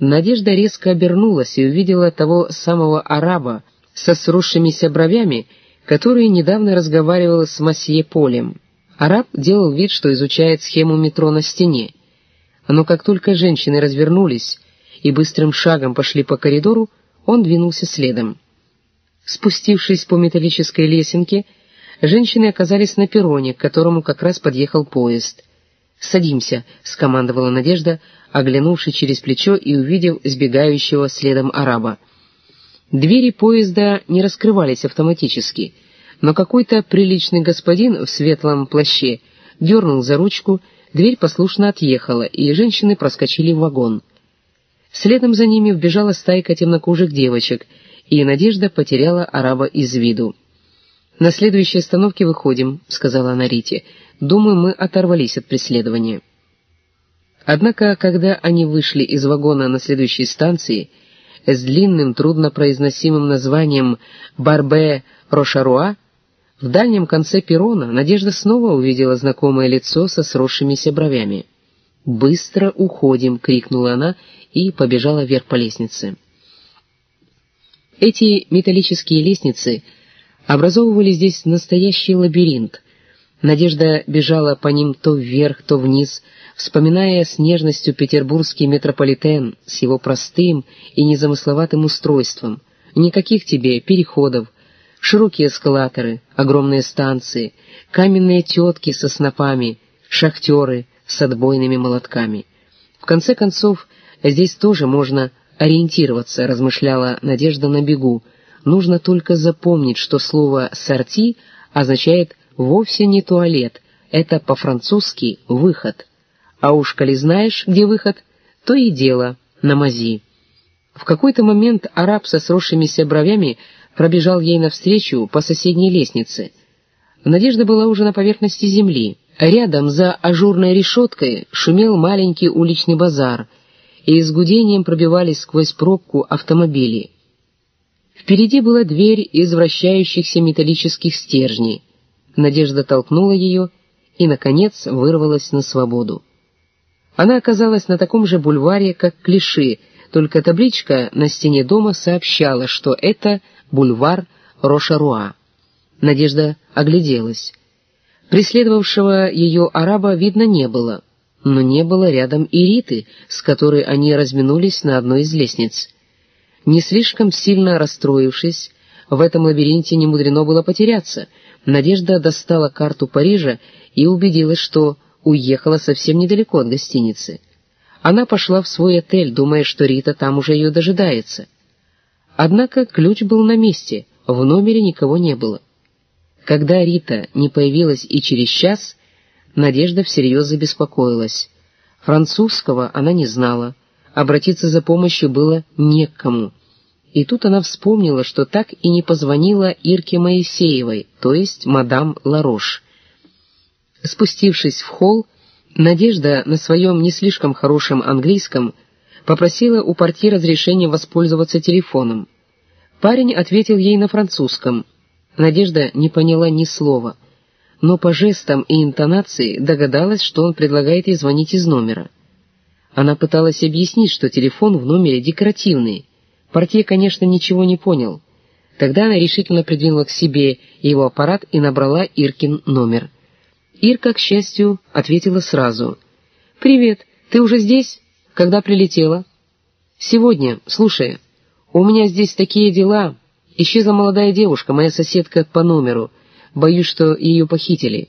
Надежда резко обернулась и увидела того самого араба со сросшимися бровями, который недавно разговаривал с масье Полем. Араб делал вид, что изучает схему метро на стене. Но как только женщины развернулись и быстрым шагом пошли по коридору, он двинулся следом. Спустившись по металлической лесенке, женщины оказались на перроне, к которому как раз подъехал поезд. «Садимся», — скомандовала Надежда, оглянувшись через плечо и увидев сбегающего следом араба. Двери поезда не раскрывались автоматически, но какой-то приличный господин в светлом плаще дернул за ручку, дверь послушно отъехала, и женщины проскочили в вагон. Следом за ними вбежала стайка темнокожих девочек, и Надежда потеряла араба из виду. «На следующей остановке выходим», — сказала она Рите. «Думаю, мы оторвались от преследования». Однако, когда они вышли из вагона на следующей станции, с длинным, труднопроизносимым названием «Барбе Рошаруа», в дальнем конце перрона Надежда снова увидела знакомое лицо со сросшимися бровями. «Быстро уходим!» — крикнула она и побежала вверх по лестнице. Эти металлические лестницы образовывали здесь настоящий лабиринт. Надежда бежала по ним то вверх, то вниз, вспоминая с нежностью петербургский метрополитен с его простым и незамысловатым устройством. Никаких тебе переходов, широкие эскалаторы, огромные станции, каменные тетки со снопами, шахтеры с отбойными молотками. В конце концов, здесь тоже можно ориентироваться, размышляла Надежда на бегу. Нужно только запомнить, что слово «сорти» означает вовсе не туалет, это по-французски «выход». А уж коли знаешь, где выход, то и дело на мази. В какой-то момент араб со сросшимися бровями пробежал ей навстречу по соседней лестнице. Надежда была уже на поверхности земли. Рядом, за ажурной решеткой, шумел маленький уличный базар, и с гудением пробивались сквозь пробку автомобили. Впереди была дверь из вращающихся металлических стержней. Надежда толкнула ее и, наконец, вырвалась на свободу. Она оказалась на таком же бульваре, как Клиши, только табличка на стене дома сообщала, что это бульвар Рошаруа. Надежда огляделась. Преследовавшего ее араба видно не было, но не было рядом и Риты, с которой они разминулись на одной из лестниц. Не слишком сильно расстроившись, в этом лабиринте не мудрено было потеряться. Надежда достала карту Парижа и убедилась, что уехала совсем недалеко от гостиницы. Она пошла в свой отель, думая, что Рита там уже ее дожидается. Однако ключ был на месте, в номере никого не было. Когда Рита не появилась и через час, Надежда всерьез забеспокоилась. Французского она не знала, обратиться за помощью было не к кому. И тут она вспомнила, что так и не позвонила Ирке Моисеевой, то есть мадам Ларош. Спустившись в холл, Надежда на своем не слишком хорошем английском попросила у портье разрешения воспользоваться телефоном. Парень ответил ей на французском. Надежда не поняла ни слова, но по жестам и интонации догадалась, что он предлагает ей звонить из номера. Она пыталась объяснить, что телефон в номере декоративный. Портье, конечно, ничего не понял. Тогда она решительно придвинула к себе его аппарат и набрала Иркин номер — Ирка, к счастью, ответила сразу. «Привет, ты уже здесь? Когда прилетела?» «Сегодня. Слушай, у меня здесь такие дела. Исчезла молодая девушка, моя соседка по номеру. Боюсь, что ее похитили».